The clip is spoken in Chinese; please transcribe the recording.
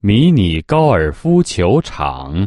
迷你高尔夫球场。